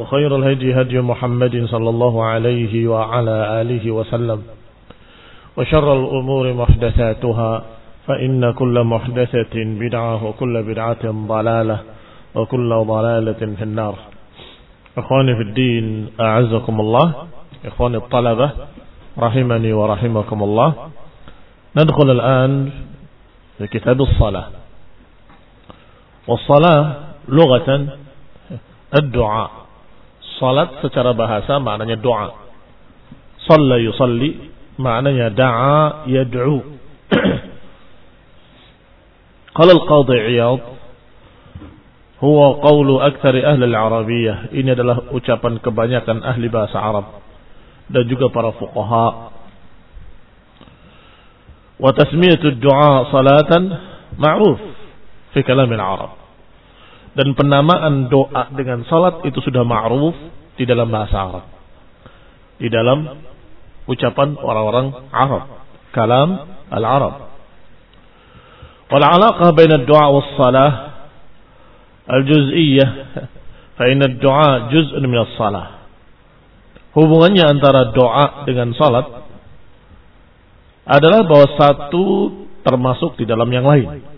وخير الهدي هدي محمد صلى الله عليه وعلى آله وسلم. وشر الأمور محدثاتها فإن كل محدثة بدعة وكل بدعة ضلالة وكل ضلالة في النار. إخواني في الدين أعزكم الله. إخواني الطلبة رحمني ورحمكم الله. ندخل الآن في كتاب الصلاة. والصلاة لغة الدعاء. Salat secara bahasa maknanya doa. Salla yusalli maknanya da'a yad'u. Qala al-Qadhi Iyad huwa qawlu aktsari ahli al-Arabiyyah. Ini adalah ucapan kebanyakan ahli bahasa Arab dan juga para fuqaha. Wa tasmiyatu ad-du'a salatan ma'ruf fi kalam al-Arab dan penamaan doa dengan salat itu sudah ma'ruf di dalam bahasa Arab. Di dalam ucapan orang-orang Arab. Kalam al-Arab. Wal alaqah baina ad-du'a was salah al-juz'iyyah fa inna ad-du'a juz'un min as-salah. Hubungannya antara doa dengan salat adalah bahwa satu termasuk di dalam yang lain.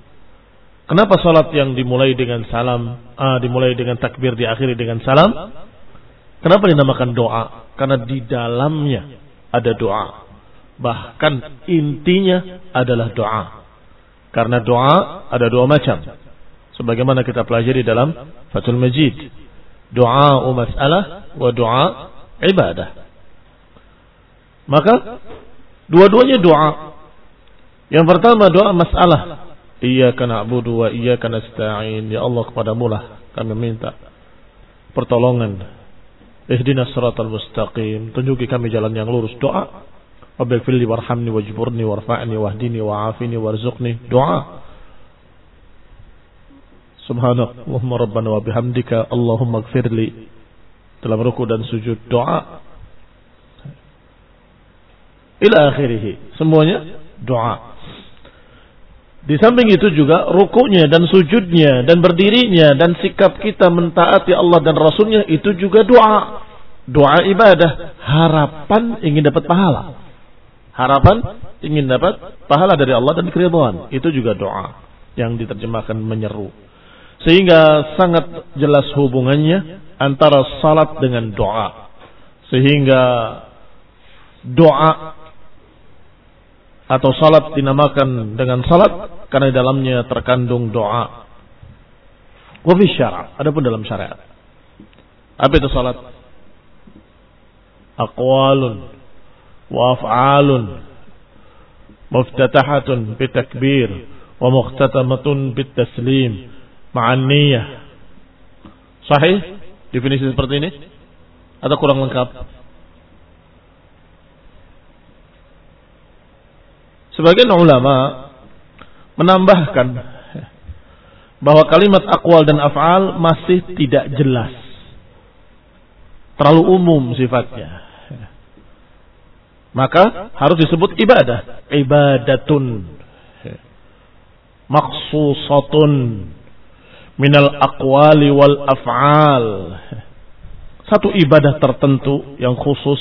Kenapa salat yang dimulai dengan salam, ah, dimulai dengan takbir, diakhiri dengan salam? Kenapa dinamakan doa? Karena di dalamnya ada doa. Bahkan intinya adalah doa. Karena doa ada dua macam. Sebagaimana kita pelajari dalam Fathul Majid. Doa mas'alah wa doa ibadah. Maka dua-duanya doa. Yang pertama doa masalah Iyyaka na'budu wa iyyaka nasta'in. Ya Allah kepadamu lah kami minta pertolongan. Ihdinas siratal mustaqim. Tunjuki kami jalan yang lurus. Doa. Wabighfirli warhamni wajburni warfa'ni wahdini wa'afini warzuqni. Doa. Subhanallahumma rabbana wa bihamdika Allahumma gfirli. Dalam ruku dan sujud doa. Ila akhirih. Semuanya doa. Di samping itu juga rukunya dan sujudnya dan berdirinya dan sikap kita mentaati Allah dan Rasulnya itu juga doa. Doa ibadah. Harapan ingin dapat pahala. Harapan ingin dapat pahala dari Allah dan keridhaan. Itu juga doa. Yang diterjemahkan menyeru. Sehingga sangat jelas hubungannya antara salat dengan doa. Sehingga doa atau salat dinamakan dengan salat karena di dalamnya terkandung doa. Wa fi syara', adapun dalam syariat. Apa itu salat? Aqwalun wa af'alun muftatahatun bitakbir wa mukhtatamatun bitaslim ma'an niyyah. Sahih definisi seperti ini? Atau kurang lengkap? Sebagian ulama menambahkan bahwa kalimat akwal dan af'al masih tidak jelas. Terlalu umum sifatnya. maka harus disebut ibadah. Ibadatun. Maksusatun. Minal aqwali wal af'al. Satu ibadah tertentu yang khusus.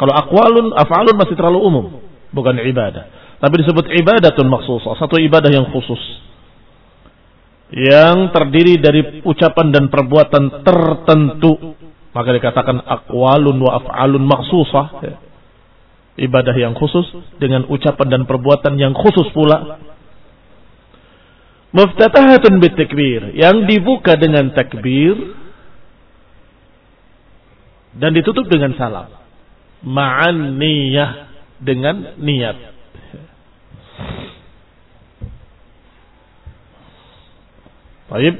Kalau akwalun, af'alun masih terlalu umum. Bukan ibadah. Tapi disebut ibadatun maksusah. Satu ibadah yang khusus. Yang terdiri dari ucapan dan perbuatan tertentu maka dikatakan akwalun wa af'alun maksusah. Ibadah yang khusus dengan ucapan dan perbuatan yang khusus pula. Muftatahatun bitakbir. Yang dibuka dengan takbir. Dan ditutup dengan salam. Ma'an niyah. Dengan niat. Baik,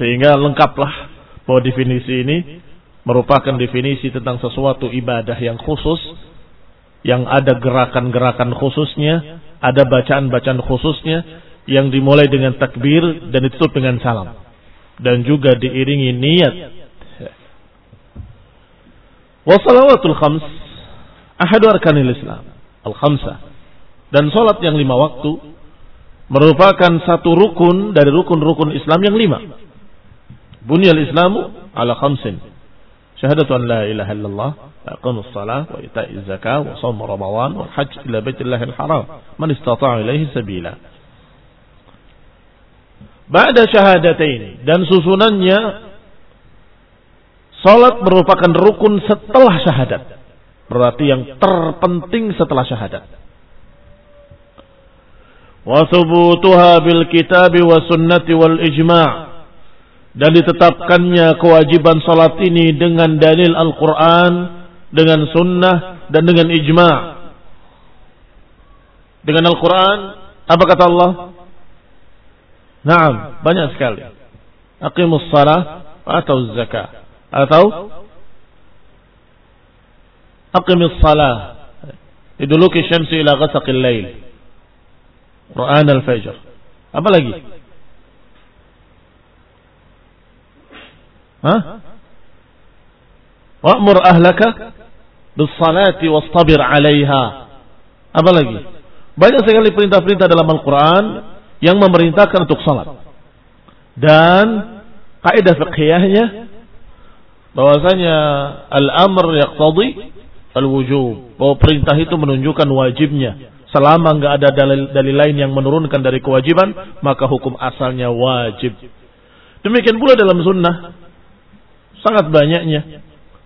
sehingga lengkaplah bahwa definisi ini merupakan definisi tentang sesuatu ibadah yang khusus yang ada gerakan-gerakan khususnya, ada bacaan-bacaan khususnya yang dimulai dengan takbir dan ditutup dengan salam dan juga diiringi niat. Wassalawatul khams Ahadu arkanil Islam. Al-Khamsah. Dan sholat yang lima waktu merupakan satu rukun dari rukun-rukun Islam yang lima. Bunyal Islamu ala khamsin. Syahadatu an la ilaha illallah, aqamus salah, wa ita'iz zakah, wa shaum ramadan, wa hajj ila baitillahil haram, man istata'a ilaihi sabila. Ba'da syahadatain dan susunannya salat merupakan rukun setelah syahadat berarti yang terpenting setelah syahadat. Wa thubutuha bil kitabi wa sunnati wal ijma' dan ditetapkannya kewajiban salat ini dengan dalil Al-Quran, dengan sunnah, dan dengan ijma' dengan Al-Quran apa kata Allah? Naam, banyak sekali. Aqimus salah atau zakah. Atau aqimus salah iduluki syamsi ila ghasaqil lail Quran al-fajr apa lagi Hah? Wa'mur ahlaka bis-salati wastabir 'alaiha. Apa lagi? Banyak sekali perintah-perintah dalam Al-Qur'an yang memerintahkan untuk salat. Dan kaidah fiqhiyahnya bahwasanya al-amr yaqtadi al-wujub. Bahwa perintah itu menunjukkan wajibnya. Selama enggak ada dalil, dalil lain yang menurunkan dari kewajiban, maka hukum asalnya wajib. Demikian pula dalam sunnah Sangat banyaknya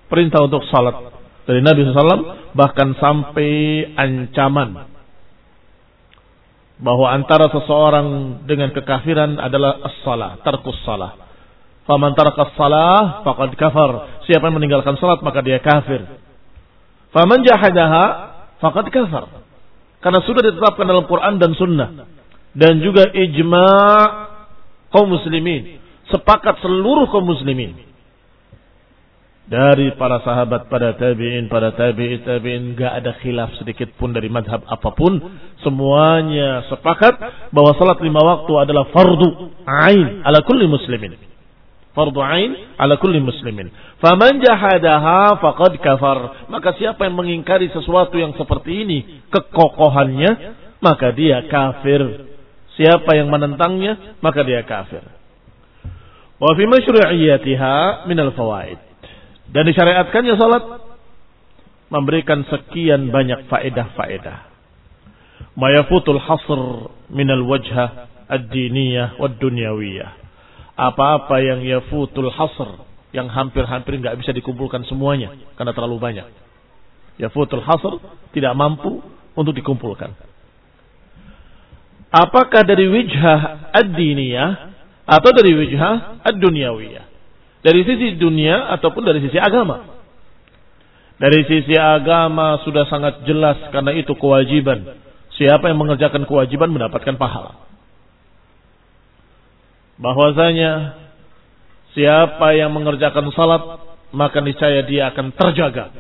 perintah untuk salat dari Nabi SAW bahkan sampai ancaman bahwa antara seseorang dengan kekafiran adalah as-salah, tarkus salah. Faman taraka salah faqad kafar. Siapa yang meninggalkan salat maka dia kafir. Faman jahadaha faqad kafar. Karena sudah ditetapkan dalam Quran dan Sunnah. Dan juga ijma' kaum muslimin, sepakat seluruh kaum muslimin. Dari para sahabat pada tabi'in pada tabi'in tabi'in gak ada khilaf sedikit pun dari madhab apa pun. Semuanya sepakat bahwa salat lima waktu adalah fardu ain ala kulli muslimin fardu ain ala kulli muslimin. Faman jahadaha faqad kafar. Maka siapa yang mengingkari sesuatu yang seperti ini kekokohannya maka dia kafir. Siapa yang menentangnya maka dia kafir. Wa fi masyru'iyatiha min al-fawaid dan disyariatkannya salat memberikan sekian banyak faedah-faedah. Mayafutul hasr minal wajha ad-diniyah wad dunyawiyah. Apa-apa yang yafutul hasr yang hampir-hampir nggak bisa dikumpulkan semuanya karena terlalu banyak. Yafutul hasr tidak mampu untuk dikumpulkan. Apakah dari wijhah ad-diniyah atau dari wijhah ad-dunyawiyah? Dari sisi dunia ataupun dari sisi agama. Dari sisi agama sudah sangat jelas karena itu kewajiban. Siapa yang mengerjakan kewajiban mendapatkan pahala. Bahwasanya siapa yang mengerjakan salat maka niscaya dia akan terjaga.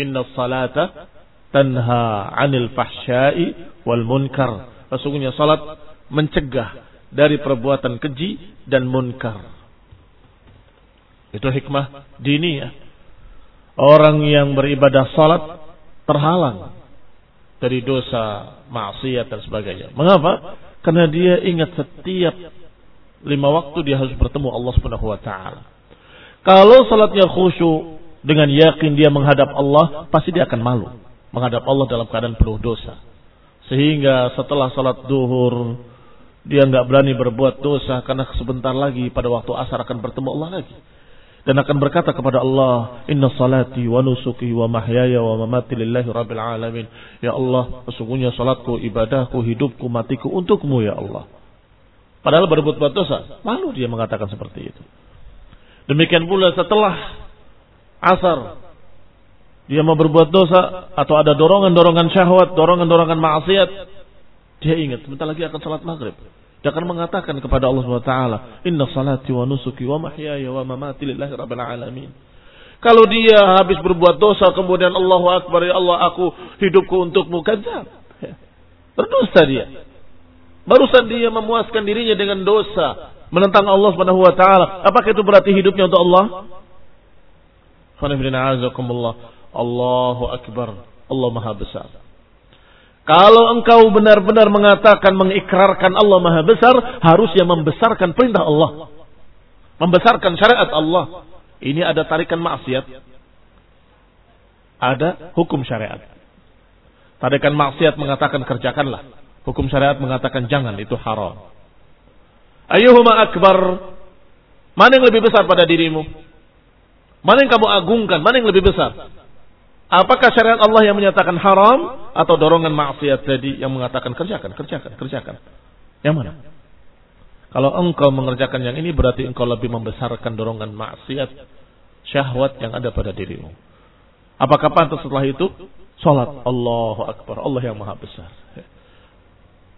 Inna salata tanha 'anil fahsya'i wal munkar. Sesungguhnya salat mencegah dari perbuatan keji dan munkar. Itu hikmah diniyah. Orang yang beribadah salat terhalang dari dosa, maksiat dan sebagainya. Mengapa? Karena dia ingat setiap lima waktu dia harus bertemu Allah Subhanahu wa taala. Kalau salatnya khusyuk dengan yakin dia menghadap Allah, pasti dia akan malu menghadap Allah dalam keadaan penuh dosa. Sehingga setelah salat duhur dia nggak berani berbuat dosa karena sebentar lagi pada waktu asar akan bertemu Allah lagi dan akan berkata kepada Allah, Inna salati wa nusuki wa mahyaya wa mamati lillahi rabbil alamin. Ya Allah, sesungguhnya salatku, ibadahku, hidupku, matiku untukmu ya Allah. Padahal berbuat dosa, malu dia mengatakan seperti itu. Demikian pula setelah asar, dia mau berbuat dosa atau ada dorongan-dorongan syahwat, dorongan-dorongan maksiat, dia ingat sebentar lagi akan salat maghrib. Dia akan mengatakan kepada Allah SWT, Inna salati wa nusuki wa mahyaya wa mamati lillahi rabbil alamin. Kalau dia habis berbuat dosa, kemudian Allahu Akbar, ya Allah aku hidupku untukmu, kadzab. Berdosa dia. Barusan dia memuaskan dirinya dengan dosa. Menentang Allah Subhanahu wa taala. Apakah itu berarti hidupnya untuk Allah? Allahu Akbar. Allah Maha Besar. Kalau engkau benar-benar mengatakan mengikrarkan Allah Maha Besar, harusnya membesarkan perintah Allah. Membesarkan syariat Allah. Ini ada tarikan maksiat. Ada hukum syariat. Tarikan maksiat mengatakan kerjakanlah. Hukum syariat mengatakan jangan, itu haram. Ayuhuma akbar. Mana yang lebih besar pada dirimu? Mana yang kamu agungkan? Mana yang lebih besar? Apakah syariat Allah yang menyatakan haram atau dorongan maksiat tadi yang mengatakan kerjakan, kerjakan, kerjakan? Yang mana? Kalau engkau mengerjakan yang ini berarti engkau lebih membesarkan dorongan maksiat syahwat yang ada pada dirimu. Apakah pantas setelah itu? Salat Allahu Akbar. Allah yang maha besar.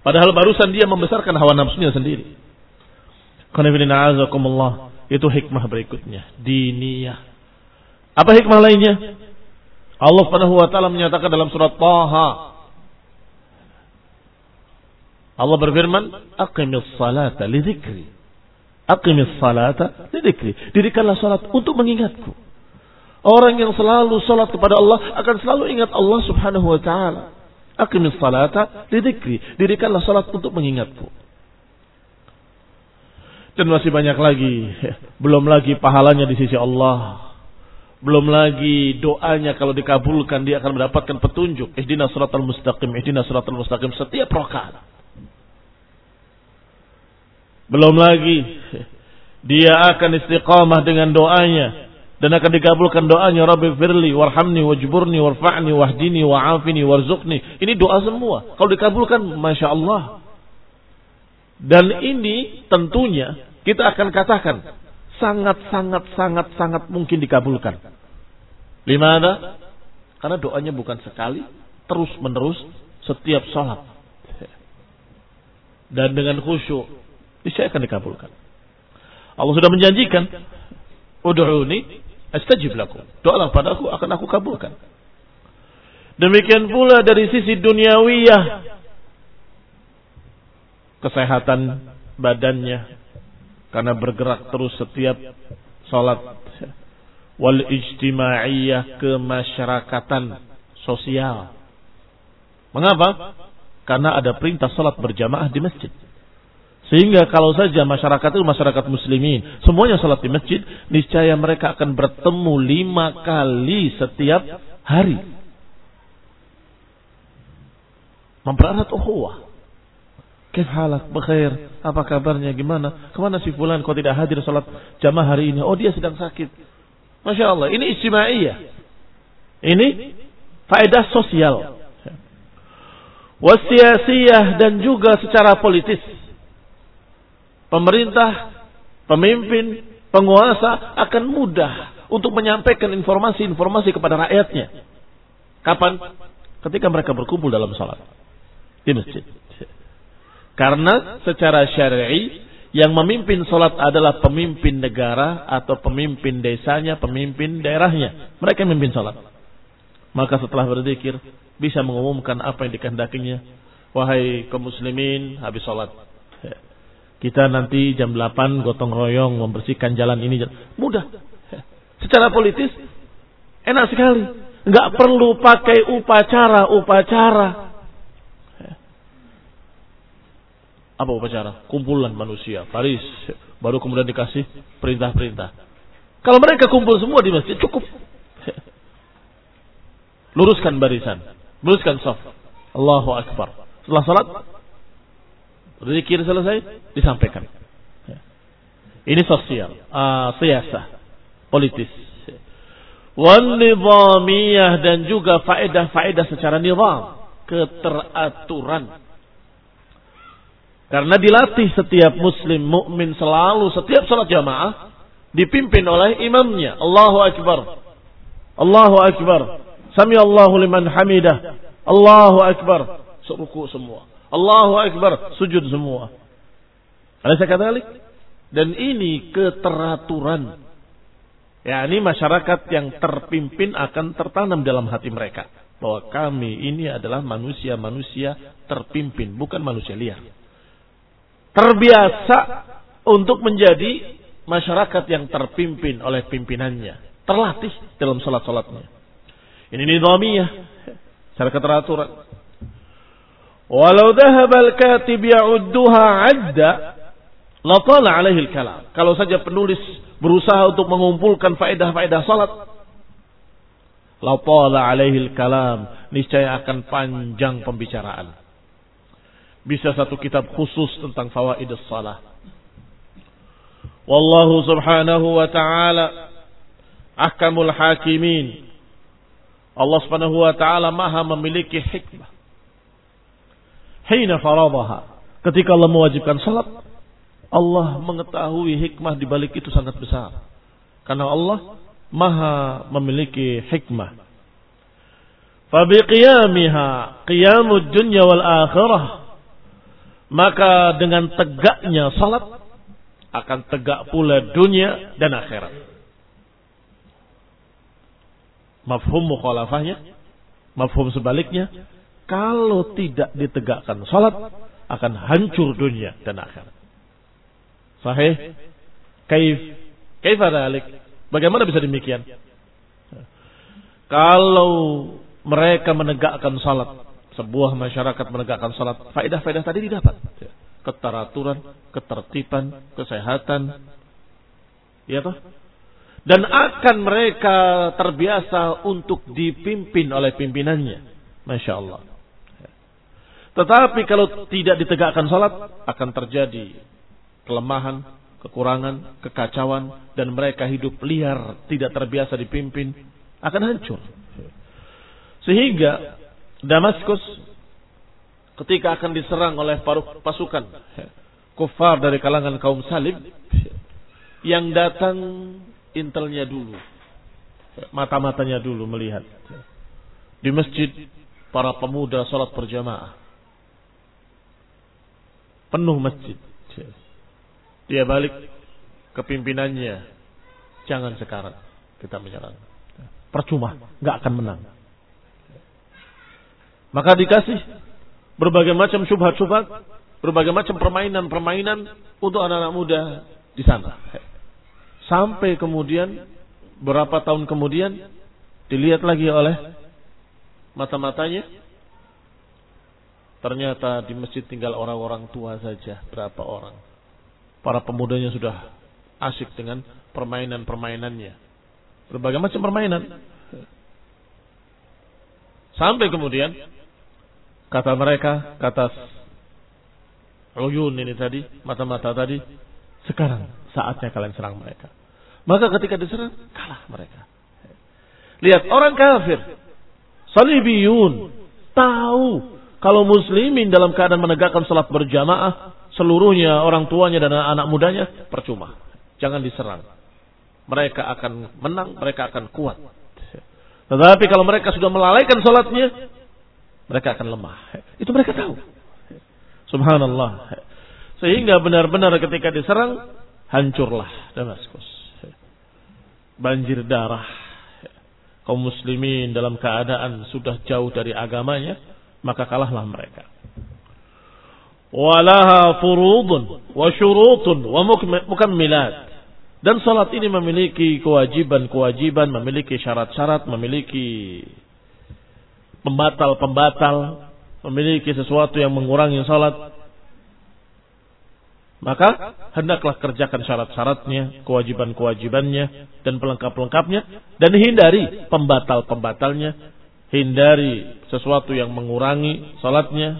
Padahal barusan dia membesarkan hawa nafsunya sendiri. Itu hikmah berikutnya. Diniyah. Apa hikmah lainnya? Allah Subhanahu wa taala menyatakan dalam surat Taha Allah berfirman, "Aqimis salata li dzikri." Aqimis salata li dzikri. Dirikanlah salat untuk mengingatku. Orang yang selalu salat kepada Allah akan selalu ingat Allah Subhanahu wa taala. Aqimis salata li dzikri. Dirikanlah salat untuk mengingatku. Dan masih banyak lagi, belum lagi pahalanya di sisi Allah belum lagi doanya kalau dikabulkan dia akan mendapatkan petunjuk. Ihdina suratul mustaqim, ihdina suratul mustaqim setiap rakaat. Belum lagi dia akan istiqamah dengan doanya dan akan dikabulkan doanya Rabbi firli warhamni wajburni warfa'ni wahdini wa'afini warzuqni. Ini doa semua. Kalau dikabulkan Masya Allah. Dan ini tentunya kita akan katakan sangat sangat sangat sangat mungkin dikabulkan. Limana? Karena doanya bukan sekali, terus menerus setiap sholat. Dan dengan khusyuk, niscaya akan dikabulkan. Allah sudah menjanjikan, Udu'uni astajib lakum. Doalah padaku akan aku kabulkan. Demikian pula dari sisi duniawiyah. Kesehatan badannya. Karena bergerak terus setiap sholat wal ijtimaiyah kemasyarakatan sosial. Mengapa? Karena ada perintah salat berjamaah di masjid. Sehingga kalau saja masyarakat itu masyarakat muslimin, semuanya salat di masjid, niscaya mereka akan bertemu lima kali setiap hari. Mempererat ukhuwah. Kif halak, bekhair, apa kabarnya, gimana? Ke mana si fulan kau tidak hadir salat jamaah hari ini? Oh dia sedang sakit. Masya Allah, ini istimaiyah. Ini faedah sosial. Wasiasiyah dan juga secara politis. Pemerintah, pemimpin, penguasa akan mudah untuk menyampaikan informasi-informasi kepada rakyatnya. Kapan? Ketika mereka berkumpul dalam salat di masjid. Karena secara syar'i yang memimpin sholat adalah pemimpin negara atau pemimpin desanya, pemimpin daerahnya. Mereka yang memimpin sholat. Maka setelah berzikir, bisa mengumumkan apa yang dikehendakinya. Wahai kaum muslimin, habis sholat. Kita nanti jam 8 gotong royong membersihkan jalan ini. Mudah. Secara politis, Enak sekali. Nggak perlu pakai upacara-upacara. Apa upacara? Kumpulan manusia, Paris. Baru kemudian dikasih perintah-perintah. Kalau mereka kumpul semua di masjid, cukup. Luruskan barisan. Luruskan saf. Allahu Akbar. Setelah salat, zikir selesai, disampaikan. Ini sosial, uh, siasa, politis. Wan nizamiyah dan juga faedah-faedah secara nizam, keteraturan. Karena dilatih setiap muslim mukmin selalu setiap salat jamaah dipimpin oleh imamnya. Allahu akbar. Allahu akbar. Sami Allahu liman hamidah. Allahu akbar. Seruku semua. Allahu akbar. Sujud semua. Alaysa kadzalik? Dan ini keteraturan. Ya, ini masyarakat yang terpimpin akan tertanam dalam hati mereka. Bahwa kami ini adalah manusia-manusia terpimpin, bukan manusia liar. Terbiasa untuk menjadi masyarakat yang terpimpin oleh pimpinannya. Terlatih dalam salat-salatnya. Ini nizamiyah. Secara keteraturan. Walau dhahabal katib ya'udduha adda Latala alaihi kalam. Kalau saja penulis berusaha untuk mengumpulkan faedah-faedah salat. Latala alaihi kalam. Niscaya akan panjang pembicaraan. Bisa satu kitab khusus tentang fawaid salat. Wallahu subhanahu wa ta'ala ahkamul hakimin. Allah subhanahu wa ta'ala maha memiliki hikmah. Hina faradaha. Ketika Allah mewajibkan salat, Allah mengetahui hikmah di balik itu sangat besar. Karena Allah maha memiliki hikmah. Fabi qiyamiha qiyamud dunya wal akhirah. Maka dengan tegaknya salat akan tegak pula dunia dan akhirat. Mafhum mukhalafahnya, mafhum sebaliknya, kalau tidak ditegakkan salat akan hancur dunia dan akhirat. Sahih? Kaif? Kaif dalik? Bagaimana bisa demikian? Kalau mereka menegakkan salat, sebuah masyarakat menegakkan salat, faedah-faedah tadi didapat. Keteraturan, ketertiban, kesehatan. Ya toh? Dan akan mereka terbiasa untuk dipimpin oleh pimpinannya. Masya Allah. Tetapi kalau tidak ditegakkan salat, akan terjadi kelemahan, kekurangan, kekacauan, dan mereka hidup liar, tidak terbiasa dipimpin, akan hancur. Sehingga Damaskus ketika akan diserang oleh pasukan kufar dari kalangan kaum salib, yang datang intelnya dulu, mata-matanya dulu melihat. Di masjid, para pemuda sholat berjamaah. Penuh masjid. Dia balik ke pimpinannya. Jangan sekarang kita menyerang. Percuma, nggak akan menang. Maka dikasih berbagai macam syubhat-syubhat, berbagai macam permainan-permainan untuk anak-anak muda di sana. Sampai kemudian berapa tahun kemudian dilihat lagi oleh mata-matanya ternyata di masjid tinggal orang-orang tua saja berapa orang para pemudanya sudah asik dengan permainan-permainannya. Berbagai macam permainan. Sampai kemudian kata mereka, kata Uyun ini tadi, mata-mata tadi, sekarang saatnya kalian serang mereka. Maka ketika diserang, kalah mereka. Lihat orang kafir, salibiyun, tahu kalau muslimin dalam keadaan menegakkan salat berjamaah, seluruhnya orang tuanya dan anak mudanya percuma. Jangan diserang. Mereka akan menang, mereka akan kuat. Tetapi kalau mereka sudah melalaikan sholatnya, mereka akan lemah. Itu mereka tahu. Subhanallah. Sehingga benar-benar ketika diserang, hancurlah Damaskus. Banjir darah. Kaum muslimin dalam keadaan sudah jauh dari agamanya, maka kalahlah mereka walaha furudun wa syurutun wa mukammilat Dan salat ini memiliki kewajiban-kewajiban, memiliki syarat-syarat, memiliki pembatal-pembatal, memiliki sesuatu yang mengurangi salat. Maka hendaklah kerjakan syarat-syaratnya, kewajiban-kewajibannya, dan pelengkap-pelengkapnya, dan hindari pembatal-pembatalnya, hindari sesuatu yang mengurangi salatnya.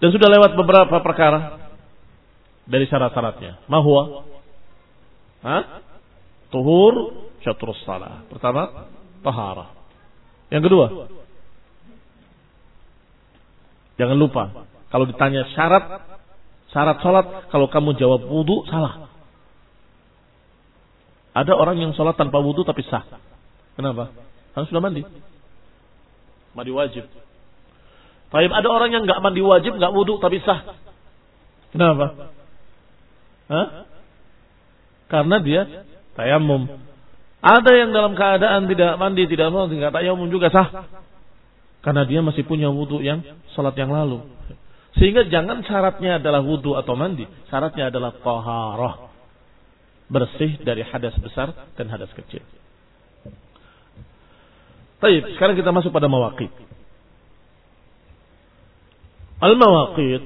Dan sudah lewat beberapa perkara dari syarat-syaratnya. Mahwa Hah? Tuhur syatrus salah. Pertama, tahara. Yang kedua, jangan lupa kalau ditanya syarat syarat sholat, kalau kamu jawab wudhu salah. Ada orang yang sholat tanpa wudhu tapi sah. Kenapa? Karena sudah mandi. Mandi wajib. Tapi ada orang yang nggak mandi wajib, nggak wudhu tapi sah. Kenapa? Hah? Karena dia tayamum. Ada yang dalam keadaan tidak mandi, tidak mau, tidak tayamum juga sah. Karena dia masih punya wudhu yang sholat yang lalu. Sehingga jangan syaratnya adalah wudhu atau mandi. Syaratnya adalah taharah. Bersih dari hadas besar dan hadas kecil. Baik, sekarang kita masuk pada mawaqit. Al-mawaqit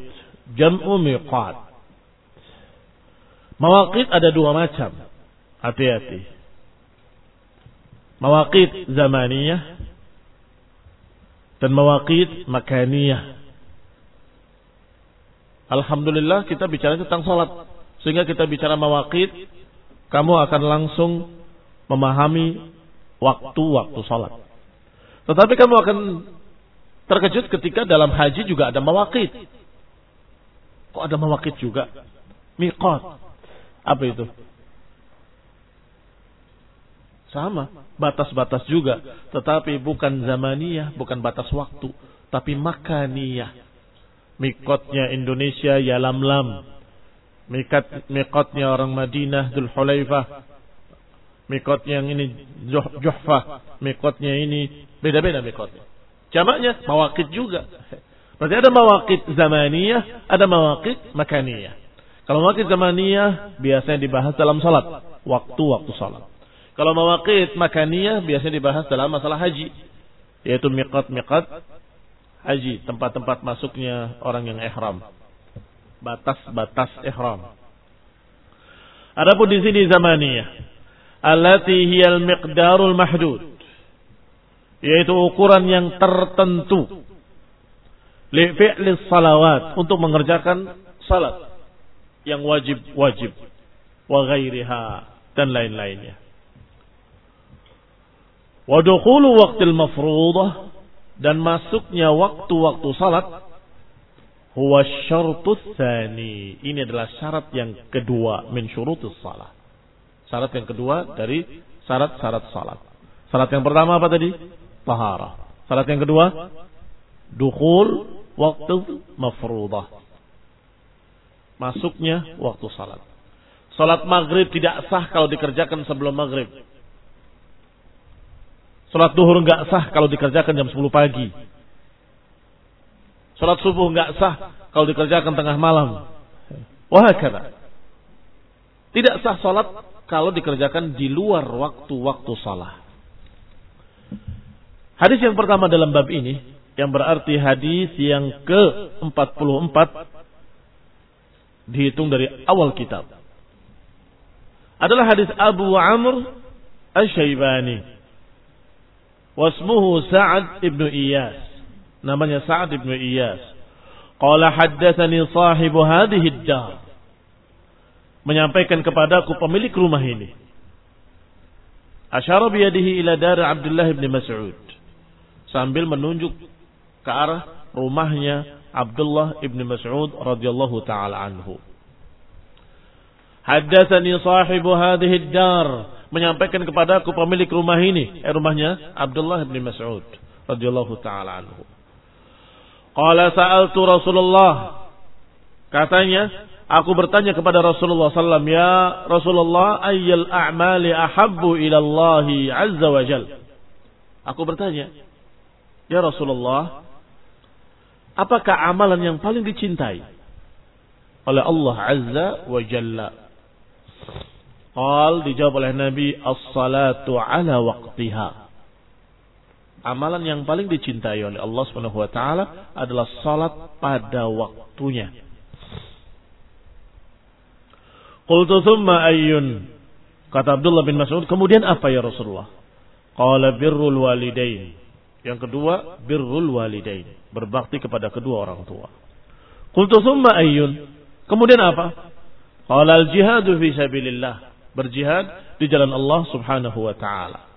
jam'u miqat. Mawaqit ada dua macam. Hati-hati. Mawaqit zamaniyah dan mawaqit makaniyah. Alhamdulillah kita bicara tentang salat. Sehingga kita bicara mawaqit, kamu akan langsung memahami waktu-waktu salat. Tetapi kamu akan terkejut ketika dalam haji juga ada mawaqit. Kok ada mawaqit juga? Miqat. Apa itu? Sama, batas-batas juga. Tetapi bukan zamaniyah, bukan batas waktu. Tapi makaniyah. Mikotnya Indonesia ya lam-lam. Mikotnya orang Madinah, Dhul Hulaifah. Mikotnya yang ini Juhfah. Mikotnya ini beda-beda mikotnya. Jamaknya mawakit juga. Berarti ada mawakit zamaniyah, ada mawakit makaniyah. Kalau mawakit zamaniyah biasanya dibahas dalam salat, waktu-waktu salat. Kalau mawakit makaniyah biasanya dibahas dalam masalah haji, yaitu miqat-miqat haji, tempat-tempat masuknya orang yang ihram. Batas-batas ihram. Adapun di sini zamaniyah, allati hiyal miqdarul mahdud, yaitu ukuran yang tertentu. Li fi'li salawat. Untuk mengerjakan salat. Yang wajib-wajib. Wa ghairiha. Dan lain-lainnya. Wa dukhulu waqtil mafruḍah dan masuknya waktu-waktu salat. Huwa syartus tsani. Ini adalah syarat yang kedua min syurutus salat. Syarat yang kedua dari syarat-syarat salat. Syarat yang pertama apa tadi? Tahara. Syarat yang kedua dukhul waktu mafruḍah masuknya waktu salat. Salat maghrib tidak sah kalau dikerjakan sebelum maghrib. Salat duhur nggak sah kalau dikerjakan jam 10 pagi. Salat subuh nggak sah kalau dikerjakan tengah malam. Wah kata. Tidak sah salat kalau dikerjakan di luar waktu-waktu salat. Hadis yang pertama dalam bab ini yang berarti hadis yang ke-44 dihitung dari awal kitab. Adalah hadis Abu Amr Asy-Syaibani. Wasmuhu Sa'ad ibnu Iyas. Namanya Sa'ad ibnu Iyas. Qala haddatsani sahibu hadhihi dar. Menyampaikan kepadaku pemilik rumah ini. Asyara biyadihi ila dar Abdullah ibn Mas'ud. Sambil menunjuk ke arah rumahnya Abdullah ibn Mas'ud radhiyallahu taala anhu. Haddatsani sahibu hadhihi dar menyampaikan kepadaku pemilik rumah ini, eh, rumahnya Abdullah ibn Mas'ud radhiyallahu taala anhu. Qala sa'altu Rasulullah katanya aku bertanya kepada Rasulullah sallam ya Rasulullah ayyal a'mali ahabbu ila Allah azza wa jal. Aku bertanya ya Rasulullah Apakah amalan yang paling dicintai oleh Allah Azza wa Jalla? Qal dijawab oleh Nabi as-salatu ala waqtiha. Amalan yang paling dicintai oleh Allah taala adalah salat pada waktunya. Qultu thumma ayyun? Kata Abdullah bin Mas'ud, kemudian apa ya Rasulullah? Qala birrul walidain. Yang kedua, birrul walidain. Berbakti kepada kedua orang tua. Qultu thumma ayyun? Kemudian apa? Qala al-jihadu fi sabilillah berjihad di jalan Allah Subhanahu wa taala.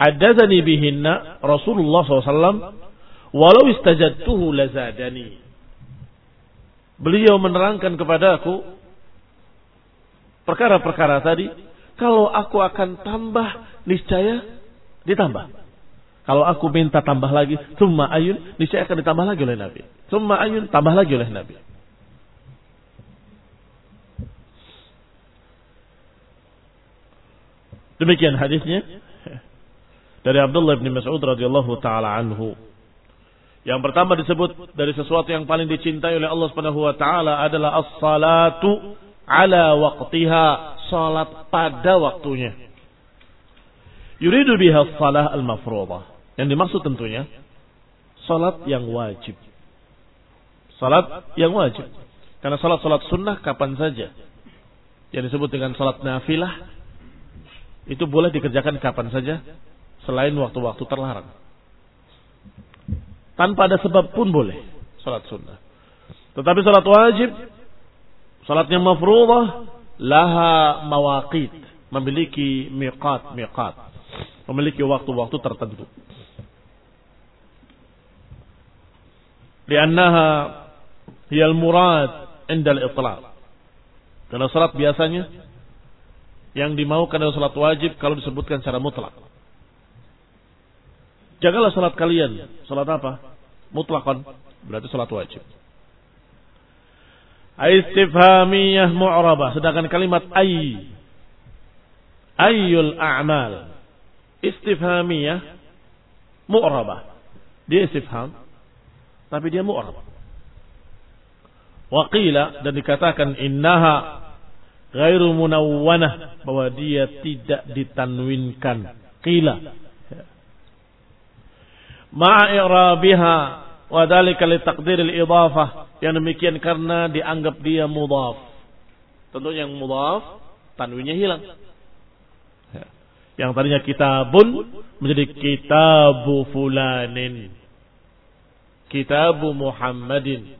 Haddatsani bihinna Rasulullah SAW walau istajadtuhu lazadani. Beliau menerangkan kepadaku perkara-perkara tadi, kalau aku akan tambah niscaya ditambah. Kalau aku minta tambah lagi, summa ayun, niscaya akan ditambah lagi oleh Nabi. Summa ayun, tambah lagi oleh Nabi. Demikian hadisnya dari Abdullah bin Mas'ud radhiyallahu taala anhu. Yang pertama disebut dari sesuatu yang paling dicintai oleh Allah Subhanahu wa taala adalah as-salatu ala waqtiha, salat pada waktunya. Yuridu biha salah al-mafruḍah. Yang dimaksud tentunya salat yang wajib. Salat yang wajib. Karena salat-salat sunnah kapan saja. Yang disebut dengan salat nafilah itu boleh dikerjakan kapan saja selain waktu-waktu terlarang. Tanpa ada sebab pun boleh salat sunnah. Tetapi salat wajib, salat yang mafruḍah laha mawaqit, memiliki miqat, miqat, memiliki waktu-waktu tertentu. Liannaha hiyal murad indal itlaq. Karena salat biasanya yang dimaukan adalah salat wajib kalau disebutkan secara mutlak. Jagalah salat kalian. Salat apa? Mutlakon. Berarti salat wajib. Istifhamiyah mu'rabah. Sedangkan kalimat ay. Ayyul a'mal. Istifhamiyah mu'rabah. Dia istifham. Tapi dia mu'rabah. Waqila dan dikatakan innaha ghairu munawwanah bahwa dia tidak ditanwinkan qila ma'a i'rabiha wa dzalika li taqdir al-idhafah yang demikian karena dianggap dia mudhaf. Tentunya yang mudhaf tanwinnya hilang. Yang tadinya kitabun menjadi kitabu fulanin. Kitabu Muhammadin.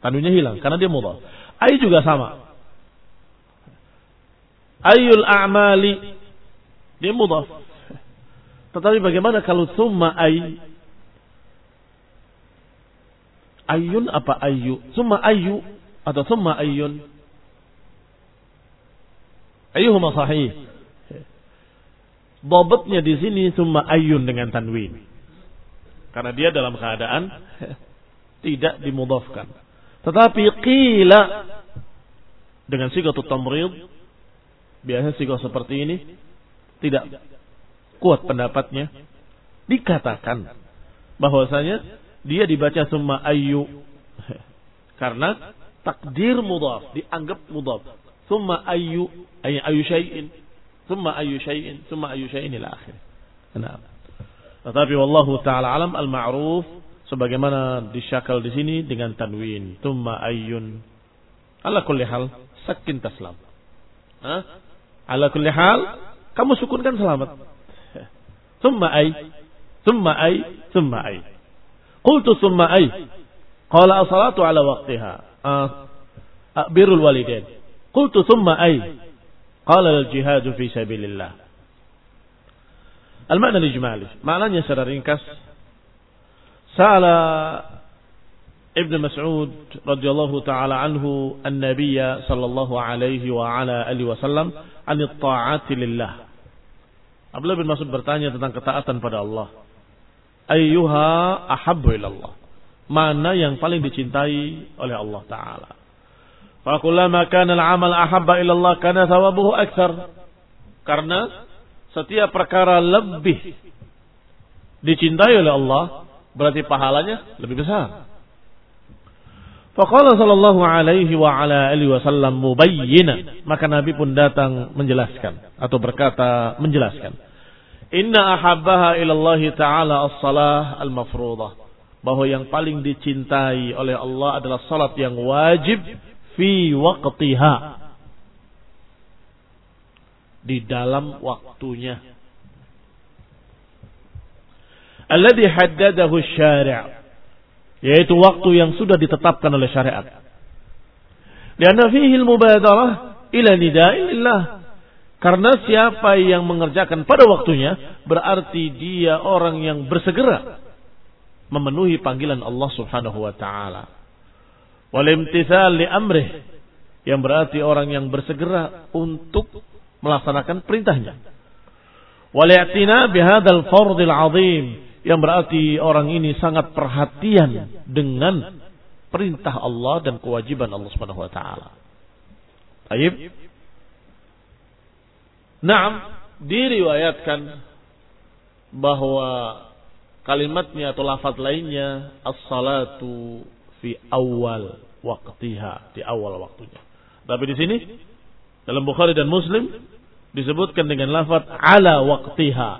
Tanwinnya hilang karena dia mudhaf. Ai juga sama. Ayul a'mali. Dia mudhaf. Tetapi bagaimana kalau summa ay ayun apa ayu? Summa ayu atau summa ayun? Ayuhuma sahih. Bobotnya di sini summa ayun dengan tanwin. Karena dia dalam keadaan tidak dimudhafkan. Tetapi qila dengan sigatut tamrid Biasanya sih seperti ini tidak kuat pendapatnya. Dikatakan bahwasanya dia dibaca summa ayu karena takdir mudhaf dianggap mudhaf. Summa ayu ay ayu syai'in. Summa ayu syai'in, summa ayu syai'in ila akhir. Nah. Tetapi wallahu taala alam al-ma'ruf sebagaimana disyakal di sini dengan tanwin. Summa ayun. Ala kulli hal sakin taslam. Hah? Ala kulli hal, kamu sukunkan selamat. Summa ay, summa ay, summa ay. قلت ثم أي؟ قال الصلاة على وقتها. آه. أبر الوالدين. قلت ثم أي؟ قال الجهاد في سبيل الله. المعنى الإجمالي. معنى يسر رينكس سأل ابن مسعود رضي الله تعالى عنه النبي صلى الله عليه وعلى آله وسلم عن الطاعات لله. Abdullah bin Mas'ud bertanya tentang ketaatan pada الله Ayyuha ahabbu ilallah. Mana yang paling dicintai oleh Allah Ta'ala. Fakullama kana al-amal ahabba ilallah kana thawabuhu akthar. Karena setiap perkara lebih dicintai oleh Allah, berarti pahalanya lebih besar. Faqala sallallahu alaihi wa ala alihi wasallam mubayyina. Maka Nabi pun datang menjelaskan atau berkata menjelaskan. Inna ahabbaha ilallahi ta'ala as-salah al-mafruḍah. Bahwa yang paling dicintai oleh Allah adalah salat yang wajib fi waqtiha. Di dalam waktunya. Alladhi haddadahu syari' Yaitu waktu yang sudah ditetapkan oleh syariat. Karena fihi mubadarah ila nida'illah. Karena siapa yang mengerjakan pada waktunya berarti dia orang yang bersegera memenuhi panggilan Allah Subhanahu wa taala. Wal imtithal li amrih yang berarti orang yang bersegera untuk melaksanakan perintahnya. Wal i'tina bihadzal fardhil 'azim yang berarti orang ini sangat perhatian dengan perintah Allah dan kewajiban Allah Subhanahu wa taala. Baik. Naam, diriwayatkan bahwa kalimatnya atau lafaz lainnya as-salatu fi awal waktiha, di awal waktunya. Tapi di sini dalam Bukhari dan Muslim disebutkan dengan lafaz ala waktiha,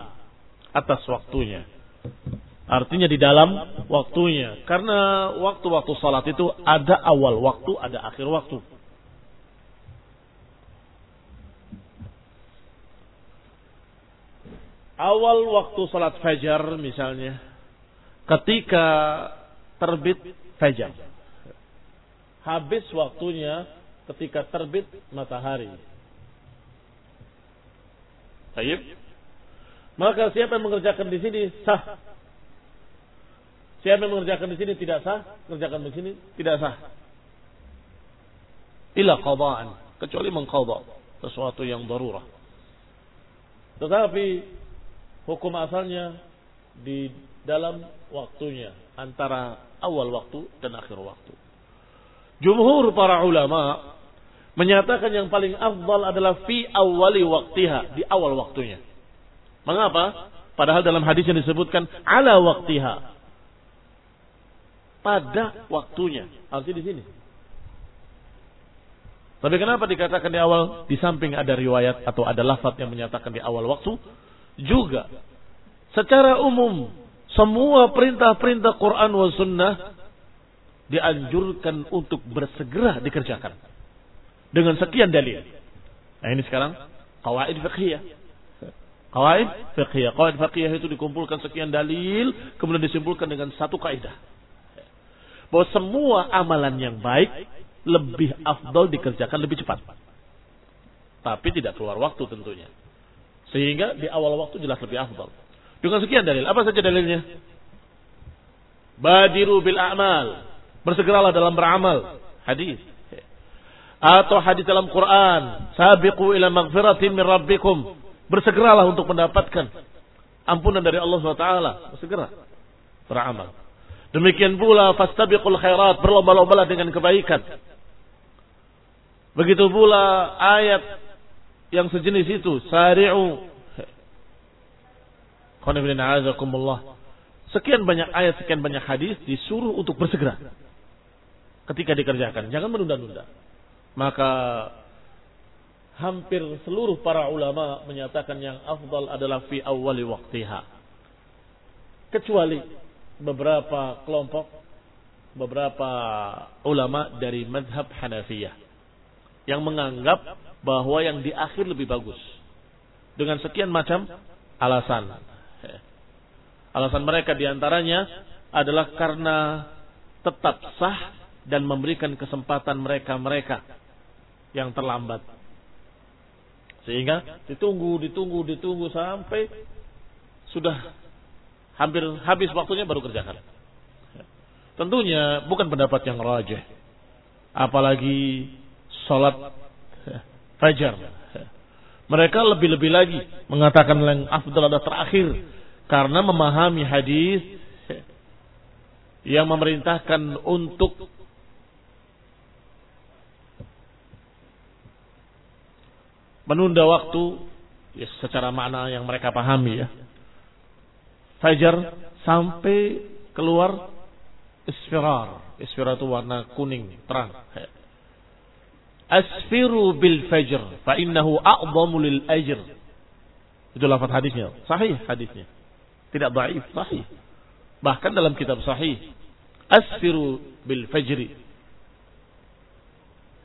atas waktunya. Artinya di dalam waktunya. Karena waktu-waktu salat itu ada awal waktu, ada akhir waktu. Awal waktu salat fajar misalnya. Ketika terbit fajar. Habis waktunya ketika terbit matahari. Baik. Maka siapa yang mengerjakan di sini sah. Siapa yang mengerjakan di sini tidak sah, mengerjakan di sini tidak sah. Ila qadaan, kecuali mengqadha sesuatu yang darurah. Tetapi hukum asalnya di dalam waktunya antara awal waktu dan akhir waktu. Jumhur para ulama menyatakan yang paling afdal adalah fi awali waktiha, di awal waktunya. Mengapa? Padahal dalam hadis yang disebutkan ala waktiha. Pada waktunya. Arti di sini. Tapi kenapa dikatakan di awal? Di samping ada riwayat atau ada lafaz yang menyatakan di awal waktu. Juga. Secara umum. Semua perintah-perintah Quran wa sunnah. Dianjurkan untuk bersegera dikerjakan. Dengan sekian dalil. Nah ini sekarang. Kawaid fiqhiyah. Qawaid fiqhiyah. Qawaid fiqhiyah itu dikumpulkan sekian dalil, kemudian disimpulkan dengan satu kaidah. Bahwa semua amalan yang baik lebih afdol dikerjakan lebih cepat. Tapi tidak keluar waktu tentunya. Sehingga di awal waktu jelas lebih afdol. Dengan sekian dalil. Apa saja dalilnya? Badiru bil a'mal. Bersegeralah dalam beramal. Hadis. Atau hadis dalam Quran. Sabiqu ila maghfiratin min rabbikum Bersegeralah untuk mendapatkan ampunan dari Allah SWT. Bersegera. Beramal. Demikian pula fastabiqul khairat. Berlomba-lombalah dengan kebaikan. Begitu pula ayat yang sejenis itu. Sari'u. Sekian banyak ayat, sekian banyak hadis disuruh untuk bersegera. Ketika dikerjakan. Jangan menunda-nunda. Maka hampir seluruh para ulama menyatakan yang afdal adalah fi awali waktiha. Kecuali beberapa kelompok, beberapa ulama dari madhab Hanafiyah. Yang menganggap bahwa yang di akhir lebih bagus. Dengan sekian macam alasan. Alasan mereka di antaranya adalah karena tetap sah dan memberikan kesempatan mereka-mereka yang terlambat sehingga ditunggu, ditunggu, ditunggu sampai sudah hampir habis waktunya baru kerjakan. Tentunya bukan pendapat yang rajih. Apalagi sholat fajar. Mereka lebih-lebih lagi mengatakan yang afdal ada terakhir karena memahami hadis yang memerintahkan untuk menunda waktu ya, secara makna yang mereka pahami ya. Fajar sampai keluar Isfirar. Isfirar itu warna kuning, terang. Asfiru bil fajr. Fa innahu a'zamu lil ajr. Itu lafaz hadisnya. Sahih hadisnya. Tidak dhaif, sahih. Bahkan dalam kitab sahih. Asfiru bil fajri.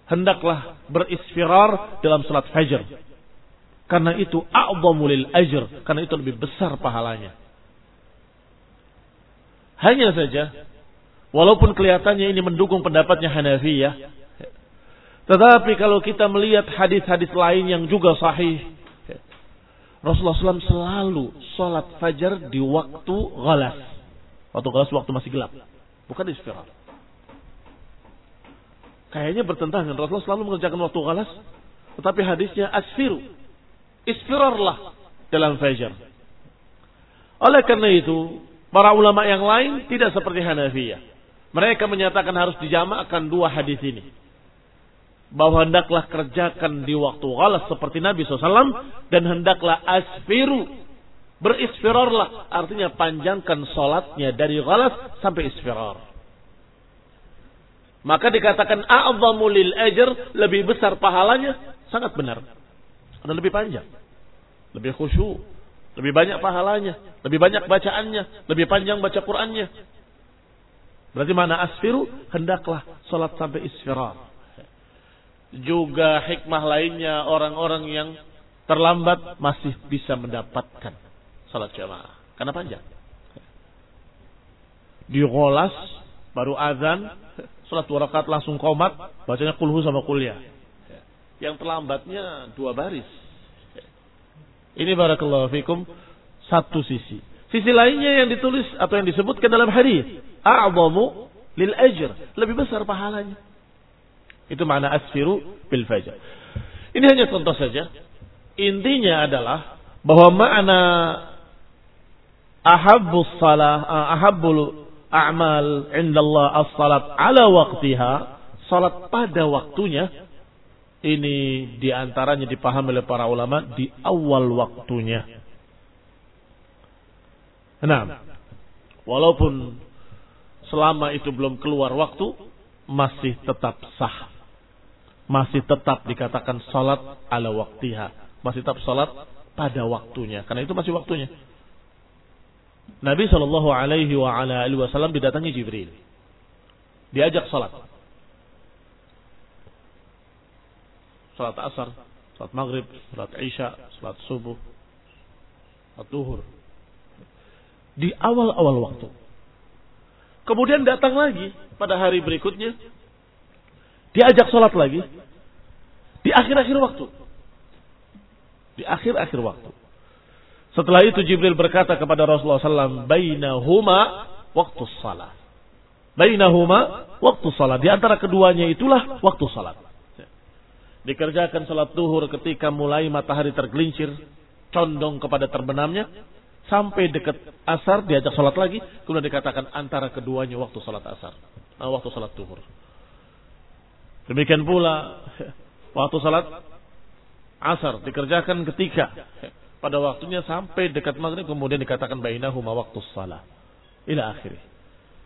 Hendaklah berisfirar dalam salat fajr. Karena itu a'zamu lil ajr. Karena itu lebih besar pahalanya. Hanya saja Walaupun kelihatannya ini mendukung pendapatnya Hanafiyah. Tetapi kalau kita melihat hadis-hadis lain yang juga sahih. Rasulullah SAW selalu sholat fajar di waktu galas. Waktu galas waktu masih gelap. Bukan istirahat. Kayaknya bertentangan. Rasulullah selalu mengerjakan waktu galas. Tetapi hadisnya asfiru. Isfirarlah dalam fajar. Oleh karena itu, para ulama yang lain tidak seperti Hanafiyah. Mereka menyatakan harus dijamakkan dua hadis ini. Bahwa hendaklah kerjakan di waktu galas seperti Nabi SAW. Dan hendaklah asfiru. Berisfirarlah. Artinya panjangkan sholatnya dari galas sampai isfirar. Maka dikatakan a'zamu lil ajr. Lebih besar pahalanya. Sangat benar. Dan lebih panjang. Lebih khusyuk. Lebih banyak pahalanya. Lebih banyak bacaannya. Lebih panjang baca Qur'annya. Berarti mana asfiru? Hendaklah sholat sampai isfirar. Juga hikmah lainnya orang-orang yang terlambat masih bisa mendapatkan sholat jamaah. Karena panjang. Digolas, baru azan, sholat dua rakaat langsung komat, bacanya kulhu sama kuliah. Yang terlambatnya dua baris. Ini barakallahu fikum satu sisi. Sisi lainnya yang ditulis atau yang disebutkan dalam hadis, a'zamu lil ajr, lebih besar pahalanya. Itu makna asfiru bil fajr. Ini hanya contoh saja. Intinya adalah bahwa makna ahabbus salah, ahabbul a'mal indallah as-salat ala waqtiha, salat pada waktunya ini di antaranya dipahami oleh para ulama di awal waktunya. Nah, walaupun selama itu belum keluar waktu, masih tetap sah. Masih tetap dikatakan salat ala waktiha. Masih tetap salat pada waktunya. Karena itu masih waktunya. Nabi Shallallahu Alaihi Wasallam didatangi Jibril. Diajak salat. Salat asar, salat maghrib, salat isya, salat subuh, salat duhur di awal-awal waktu. Kemudian datang lagi pada hari berikutnya. Diajak sholat lagi. Di akhir-akhir waktu. Di akhir-akhir waktu. Setelah itu Jibril berkata kepada Rasulullah SAW. Bainahuma waktu salat. Bainahuma waktu salat. Di antara keduanya itulah waktu salat. Dikerjakan salat duhur ketika mulai matahari tergelincir. Condong kepada terbenamnya sampai dekat asar diajak sholat lagi kemudian dikatakan antara keduanya waktu sholat asar nah, waktu sholat duhur demikian pula waktu sholat asar dikerjakan ketika pada waktunya sampai dekat maghrib kemudian dikatakan bainahuma waktu salat ila akhirih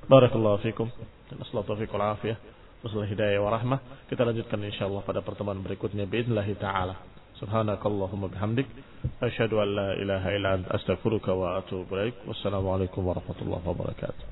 barakallahu fikum Assalamualaikum warahmatullahi wabarakatuh hidayah wa rahmah kita lanjutkan insyaallah pada pertemuan berikutnya باذن taala سبحانك اللهم بحمدك أشهد أن لا إله إلا أنت أستغفرك وأتوب إليك والسلام عليكم ورحمة الله وبركاته